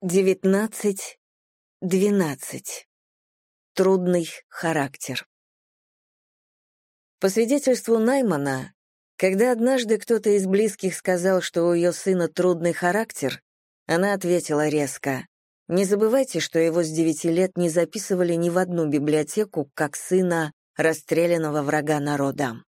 Девятнадцать, двенадцать. Трудный характер. По свидетельству Наймана, когда однажды кто-то из близких сказал, что у ее сына трудный характер, она ответила резко, «Не забывайте, что его с девяти лет не записывали ни в одну библиотеку как сына расстрелянного врага народа».